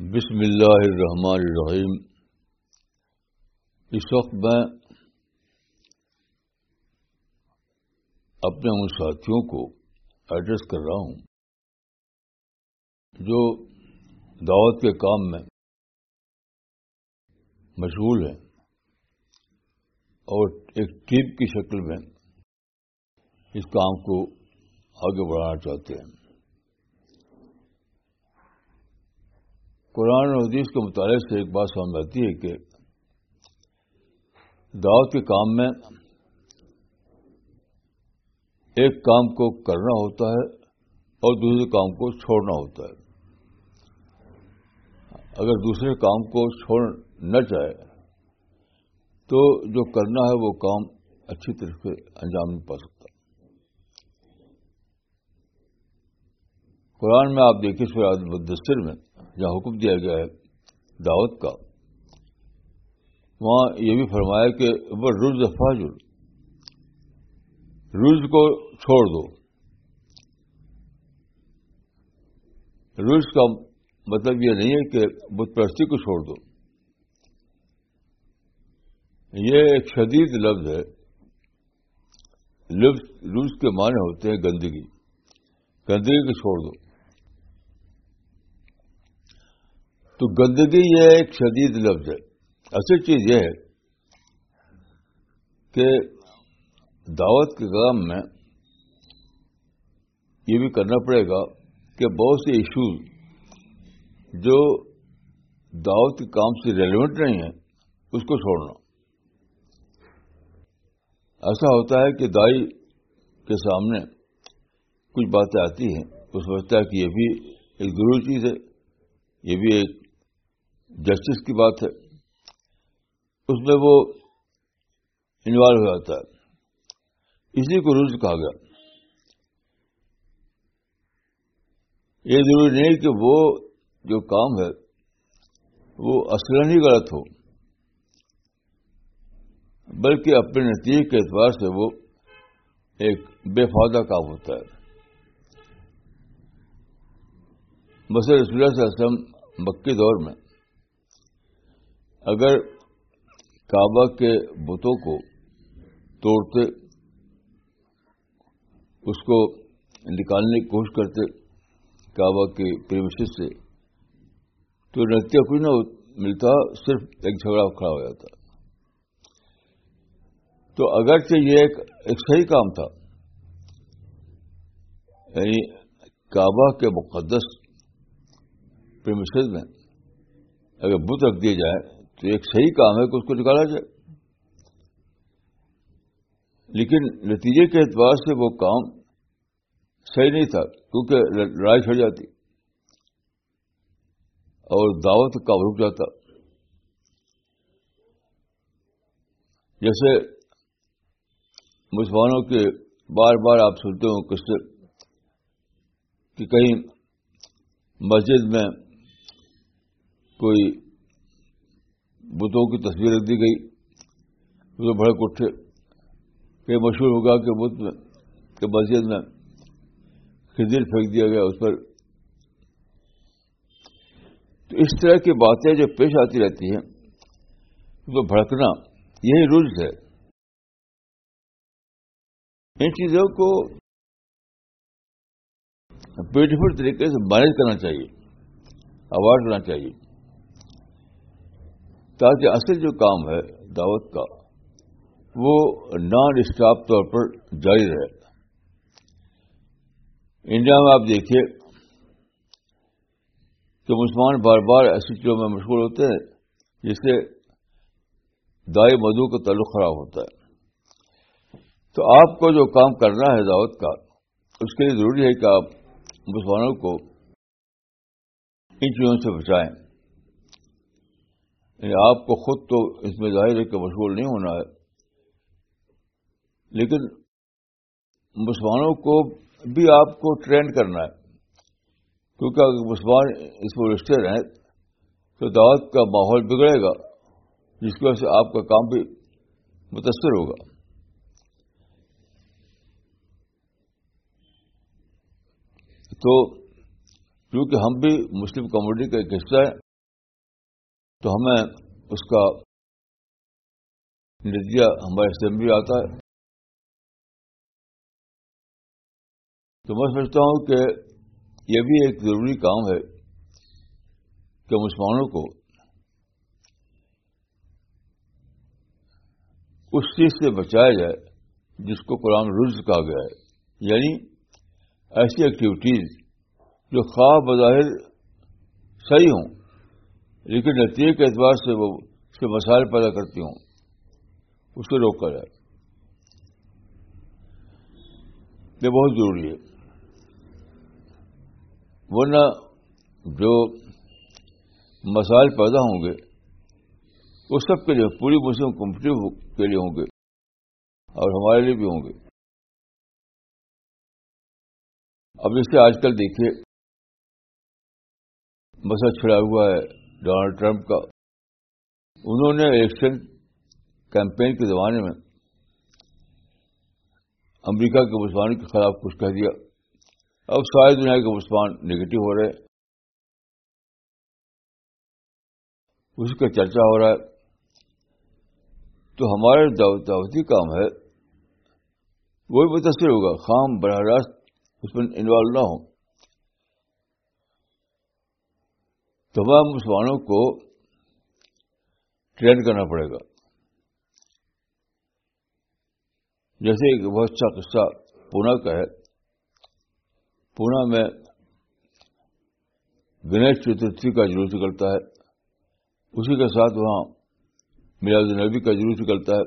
بسم اللہ الرحمن الرحیم۔ اس وقت میں اپنے ان ساتھیوں کو ایڈریس کر رہا ہوں جو دعوت کے کام میں مشغول ہیں اور ایک ٹیم کی شکل میں اس کام کو آگے بڑھانا چاہتے ہیں۔ قرآن اور حدیث کے مطالعے سے ایک بات سمجھ آتی ہے کہ دعوت کے کام میں ایک کام کو کرنا ہوتا ہے اور دوسرے کام کو چھوڑنا ہوتا ہے۔ اگر دوسرے کام کو چھوڑ نہ چاہے تو جو کرنا ہے وہ کام اچھی طرح سے انجام نہیں پا سکتا۔ قرآن میں آپ دیکھیے سر مدثر میں جہاں حکم دیا گیا ہے دعوت کا، وہاں یہ بھی فرمایا کہ وہ رز فاجر رز کو چھوڑ دو۔ رز کا مطلب یہ نہیں ہے کہ بت پرستی کو چھوڑ دو۔ یہ ایک شدید لفظ ہے۔ لفظ روز کے معنی ہوتے ہیں گندگی۔ گندگی کو چھوڑ دو۔ تو گندگی یہ ایک شدید لفظ ہے۔ اصل چیز یہ ہے کہ دعوت کے کام میں یہ بھی کرنا پڑے گا کہ بہت سے ایشوز جو دعوت کے کام سے ریلیونٹ نہیں ہیں، اس کو چھوڑنا ایسا ہوتا ہے کہ دائی کے سامنے کچھ باتیں آتی ہیں تو سمجھتا ہے کہ یہ بھی ایک ضروری چیز ہے، یہ بھی ایک جسٹس کی بات ہے، اس میں وہ انوالو ہو جاتا ہے۔ اسی کو روز کہا گیا۔ یہ ضروری نہیں کہ وہ جو کام ہے، وہ اصل ہی غلط ہو، بلکہ اپنے نتیجے کے اعتبار سے وہ ایک بے فائدہ کام ہوتا ہے۔ رسول اللہ صلی اللہ علیہ وسلم مکی دور میں اگر کعبہ کے بتوں کو توڑتے، اس کو نکالنے کی کوشش کرتے کعبہ کے پریمسز سے، تو نتیجہ کچھ نہ ملتا صرف ایک جھگڑا کھڑا ہو جاتا۔ تو اگرچہ یہ ایک ایک صحیح کام تھا یعنی کعبہ کے مقدس پریمسز میں اگر بت رکھ دیے جائے تو ایک صحیح کام ہے کہ اس کو نکالا جائے۔ لیکن نتیجے کے اعتبار سے وہ کام صحیح نہیں تھا، کیونکہ لڑائی چھڑ جاتی۔ اور دعوت کا رک جاتا۔ جیسے مسلمانوں کے بار بار آپ سنتے ہو کس سے کہ کہیں مسجد میں کوئی بتوں کی تصویر رکھ دی گئی۔ اسے بڑے کٹھے یہ مشہور ہوگا کہ بت میں کہ مسجد میں خدیر پھینک دیا گیا اس پر۔ تو اس طرح کی باتیں جو پیش آتی رہتی ہیں تو بھڑکنا یہی رولز ہے۔ ان چیزوں کو بیوٹیفل طریقے سے مینج کرنا چاہیے اوائڈ کرنا چاہیے۔ تاکہ اصل جو کام ہے دعوت کا، وہ نان اسٹاپ طور پر جاری رہے۔ انڈیا میں آپ دیکھیے کہ مسلمان بار بار ایسی چیزوں میں مشغول ہوتے ہیں، جس سے دائی مدو کا تعلق خراب ہوتا ہے۔ تو آپ کو جو کام کرنا ہے دعوت کا، اس کے لیے ضروری ہے کہ آپ مسلمانوں کو ان چیزوں سے بچائیں۔ یعنی آپ کو خود تو اس میں ظاہر ہے کہ مشغول نہیں ہونا ہے۔ لیکن مسلمانوں کو بھی آپ کو ٹرینڈ کرنا ہے۔ کیونکہ اگر مسلمان اس میں رشتے رہیں تو دعوت کا ماحول بگڑے گا، جس کی وجہ سے آپ کا کام بھی متاثر ہوگا۔ تو کیونکہ ہم بھی مسلم کمیونٹی کا ایک حصہ ہیں تو ہمیں اس کا نتیجہ ہمارے اسمبلی آتا ہے۔ تو میں سمجھتا ہوں کہ یہ بھی ایک ضروری کام ہے کہ مسلمانوں کو اس چیز سے بچایا جائے جس کو قرآن رز کہا گیا ہے۔ یعنی ایسی ایکٹیویٹیز جو خواب بظاہر صحیح ہوں۔ لیکن نتیجے کے اعتبار سے وہ اس کے مسائل پیدا کرتی ہوں۔ اس کو روکا جائے۔ یہ بہت ضروری ہے۔ ورنہ جو مسائل پیدا ہوں گے، وہ سب کے لیے پوری مسلم کمپنی کے لیے ہوں گے اور ہمارے لیے بھی ہوں گے۔ اب اس سے آج کل دیکھیے، مسئلہ چھڑا ہوا ہے۔ ڈونلڈ ٹرمپ کا۔ انہوں نے الیکشن کیمپین کے زمانے میں امریکہ کے مسلمان کے خلاف کچھ کہہ دیا۔ اب ساری دنیا کے مسلمان نگیٹو ہو رہے اس کا چرچا ہو رہا ہے۔ تو ہمارے دعوتی کام ہے۔ وہ بھی متاثر ہوگا۔ خام براہ راست اس میں انوالو نہ ہو تمام مسلمانوں کو ٹرین کرنا پڑے گا۔ جیسے ایک بہت اچھا قصہ پونا کا ہے۔ پونا میں گنیش چترتھی کا جلوس نکلتا ہے۔ اسی کے ساتھ وہاں میراج نبی کا جلوس نکلتا ہے۔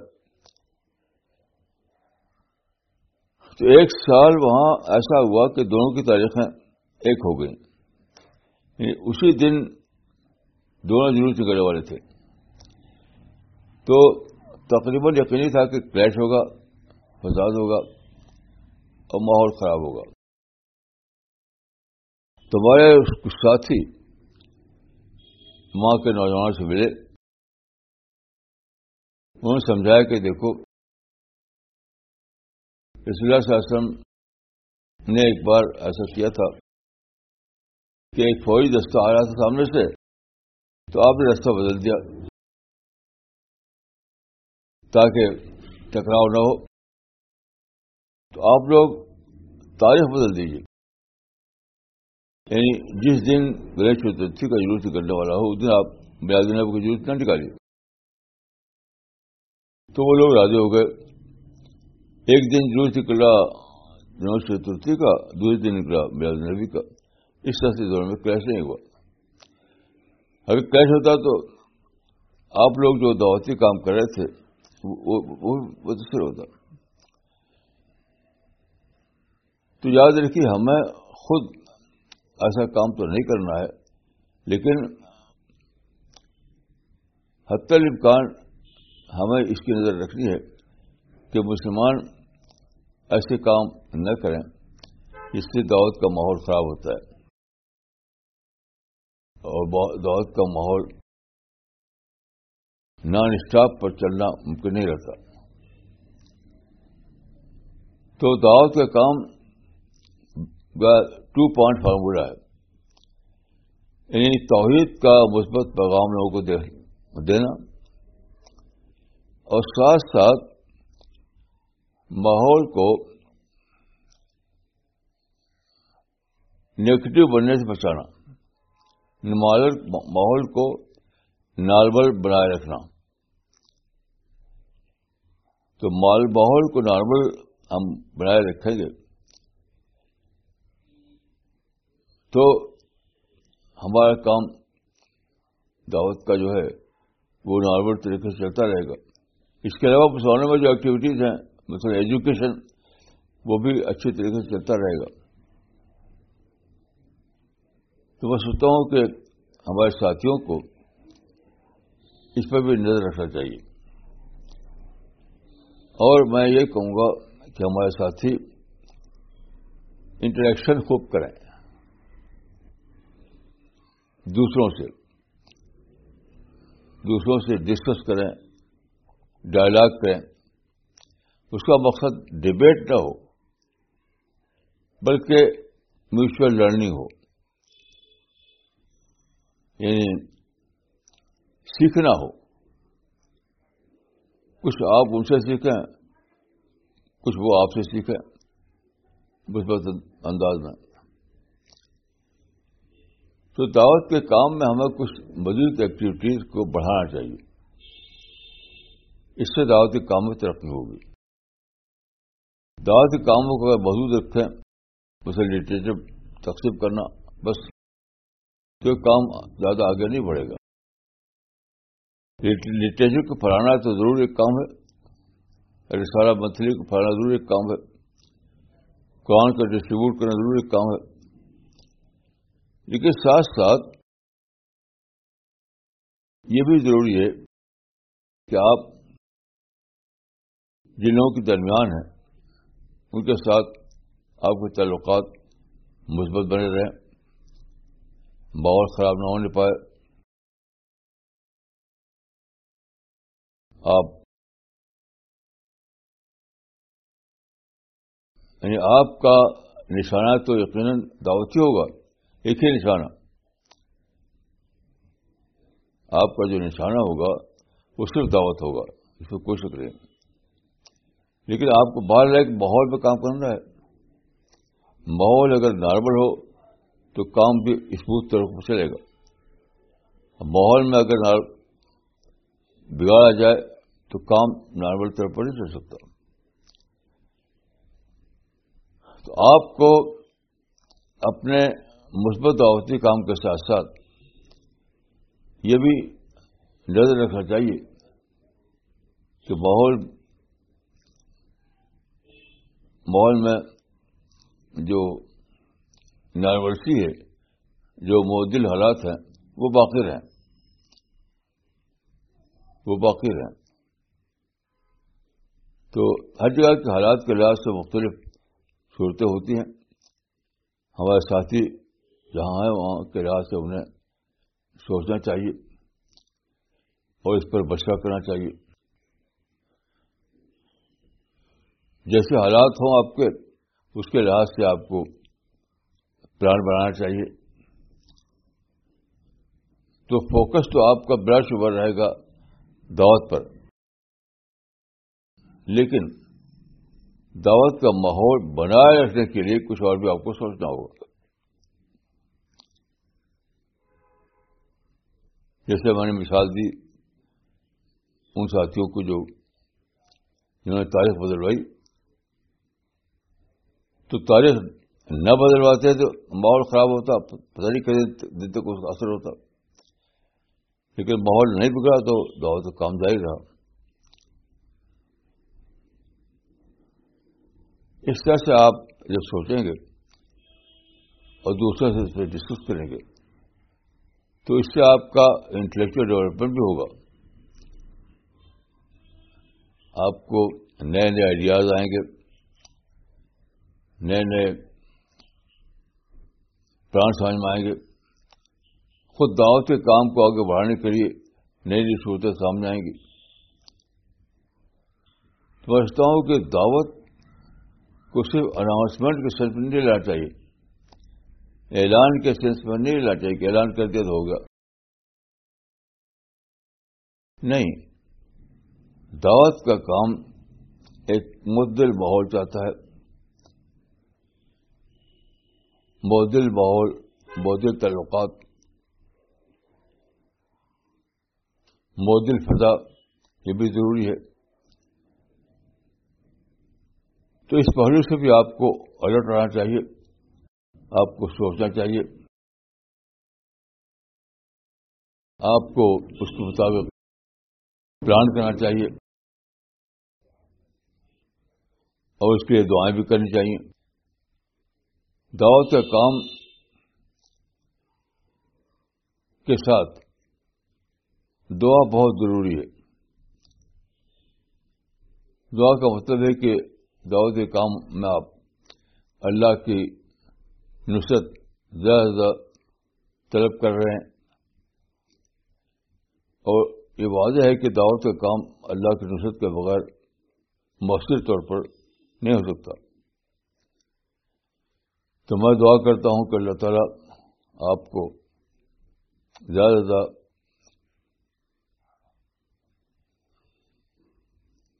تو ایک سال وہاں ایسا ہوا کہ دونوں کی تاریخیں ایک ہو گئیں۔ یعنی اسی دن دونوں جلوس نکلنے والے تھے۔ تو تقریباً یقینی تھا کہ کریش ہوگا، فساد ہوگا اور ماحول خراب ہوگا۔ تمہارے کچھ ساتھی ماں کے نوجوان سے ملے۔ انہوں نے سمجھایا کہ دیکھو، رسول اللہ علیہ وسلم نے ایک بار ایسا کیا تھا کہ ایک فوری دستہ آ رہا تھا سامنے سے۔ تو آپ نے رستہ بدل دیا تاکہ ٹکراؤ نہ ہو۔ تو آپ لوگ تاریخ بدل دیجیے یعنی جس دن گنیش چترتھی کا جلوس کرنے والا ہو، اس دن آپ میرا دن کا جلوس نہ نکالیے تو وہ لوگ راضی ہو گئے۔ ایک دن جلوس نکلا گنیش چترتھی کا، دوسرے دن نکلا میرا نبی کا۔ اس طرح سے دور میں کیش نہیں ہوا۔ اگر کیش ہوتا تو آپ لوگ جو دعوتی کام کر رہے تھے، وہ متاثر ہوتا۔ تو یاد رکھیے، ہمیں خود ایسا کام تو نہیں کرنا ہے، لیکن حتی الامکان ہمیں اس کی نظر رکھنی ہے کہ مسلمان ایسے کام نہ کریں جس سے دعوت کا ماحول خراب ہوتا ہے۔ اور دعوت کا ماحول نان اسٹاپ پر چلنا ممکن نہیں رہتا۔ تو دعوت کا کام ٹو پوائنٹ فارمولا ہے۔ یعنی توحید کا مثبت پیغام لوگوں کو دینا۔ اور ساتھ ساتھ ماحول کو نیگیٹو بننے سے بچانا۔ ماحول کو نارمل بنائے رکھنا۔ تو ماحول کو نارمل ہم بنائے رکھیں گے۔ تو ہمارا کام دعوت کا جو ہے وہ نارمل طریقے سے چلتا رہے گا۔ اس کے علاوہ مسلمانوں میں جو ایکٹیویٹیز ہیں، مثلا ایجوکیشن وہ بھی اچھی طریقے سے چلتا رہے گا۔ تو میں سوچتا ہوں کہ ہمارے ساتھیوں کو اس پر بھی نظر رکھنا چاہیے۔ اور میں یہ کہوں گا کہ ہمارے ساتھی انٹریکشن خوب کریں۔ دوسروں سے۔ دوسروں سے ڈسکس کریں ڈائلاگ کریں۔ اس کا مقصد ڈبیٹ نہ ہو، بلکہ میوچل لرننگ ہو۔ یعنی سیکھنا ہو۔ کچھ آپ ان سے سیکھیں، کچھ وہ آپ سے سیکھیں۔ مثبت انداز میں۔ تو دعوت کے کام میں ہمیں کچھ مزید ایکٹیویٹیز کو بڑھانا چاہیے۔ اس سے دعوت کے کام میں ترقی ہوگی۔ دعوت کے کاموں کو اگر محدود رکھیں اسے لٹریچر تقسیم کرنا، بس تو کام زیادہ آگے نہیں بڑھے گا۔ لٹریچر کو پڑھانا تو ضرور ایک کام ہے۔ رسالہ منتھلی کو پڑھانا ضرور ایک کام ہے۔ قرآن کا ڈسٹریبیوٹ کرنا ضرور ایک کام ہے۔ لیکن ساتھ ساتھ یہ بھی ضروری ہے کہ آپ جن لوگوں کے درمیان ہیں، ان کے ساتھ آپ کے تعلقات مثبت بنے رہیں۔ ماحول خراب نہ ہونے پائے۔ آپ یعنی آپ کا نشانہ تو یقیناً دعوتی ہوگا، ایک ہی نشانہ۔ آپ کا جو نشانہ ہوگا، وہ صرف دعوت ہوگا، اس میں کوئی شک نہیں۔ لیکن آپ کو باہر ایک ماحول پہ کام کرنا ہے۔ ماحول اگر نارمل ہو تو کام بھی اسموتھ طرح سے چلے گا۔ ماحول میں اگر بگاڑا جائے تو کام نارمل طرح پر نہیں چل سکتا۔ تو آپ کو اپنے مثبت دعوتی کام کے ساتھ ساتھ یہ بھی نظر رکھنا چاہیے کہ ماحول ماحول میں جو نارملسی ہے، جو معدل حالات ہیں، وہ باقی رہیں وہ باقی رہیں تو ہر جگہ کے حالات کے لحاظ سے مختلف صورتیں ہوتی ہیں۔ ہمارے ساتھی جہاں ہیں، وہاں کے لحاظ سے انہیں سوچنا چاہیے اور اس پر بچا کرنا چاہیے۔ جیسے حالات ہوں آپ کے، اس کے لحاظ سے آپ کو پلان بنانا چاہیے۔ تو فوکس تو آپ کا بڑا شبر رہے گا دعوت پر۔ لیکن دعوت کا ماحول بنائے رکھنے کے لیے کچھ اور بھی آپ کو سوچنا ہوگا۔ جیسے میں نے مثال دی ان ساتھیوں کو جو جنہوں نے تاریخ بدلوائی، تو تاریخ نہ بدلواتے تو ماحول خراب ہوتا، پتہ نہیں دن تک اس کا اثر ہوتا۔ لیکن ماحول نہیں بگڑا تو دعوت کام جاری رہا۔ اس طرح سے آپ جب سوچیں گے اور دوسرے سے اس پہ ڈسکس کریں گے، تو اس سے آپ کا انٹلیکچل ڈیولپمنٹ بھی ہوگا۔ آپ کو نئے نئے آئیڈیاز آئیں گے، نئے نئے پلان سمجھ میں آئیں گے، خود دعوت کے کام کو آگے بڑھانے کے لیے نئی نئی صورتیں سامنے آئیں گی۔ سمجھتا ہوں کہ دعوت کو صرف اناؤنسمنٹ کے سینس میں نہیں لینا چاہیے۔ اعلان کے سینس میں نہیں لینا چاہیے کہ اعلان کر دیا تو ہوگا۔ نہیں، دعوت کا کام ایک مدل ماحول چاہتا ہے۔ معدل ماحول معدل تعلقات معدل فضا، یہ بھی ضروری ہے۔ تو اس پہلو سے بھی آپ کو الرٹ رہنا چاہیے، آپ کو سوچنا چاہیے۔ آپ کو اس کے مطابق پلان کرنا چاہیے اور اس کے لیے دعائیں بھی کرنی چاہیے۔ دعوت کا کام کے ساتھ دعا بہت ضروری ہے۔ دعا کا مطلب ہے کہ دعوت کے کام میں آپ اللہ کی نصرت زیادہ زیادہ طلب کر رہے ہیں۔ اور یہ واضح ہے کہ دعوت کا کام اللہ کی نصرت کے بغیر مؤثر طور پر نہیں ہو سکتا۔ تو میں دعا کرتا ہوں کہ اللہ تعالیٰ آپ کو زیادہ زیادہ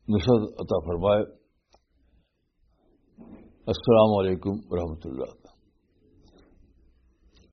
نشرت عطا فرمائے۔ السلام علیکم ورحمۃ اللہ۔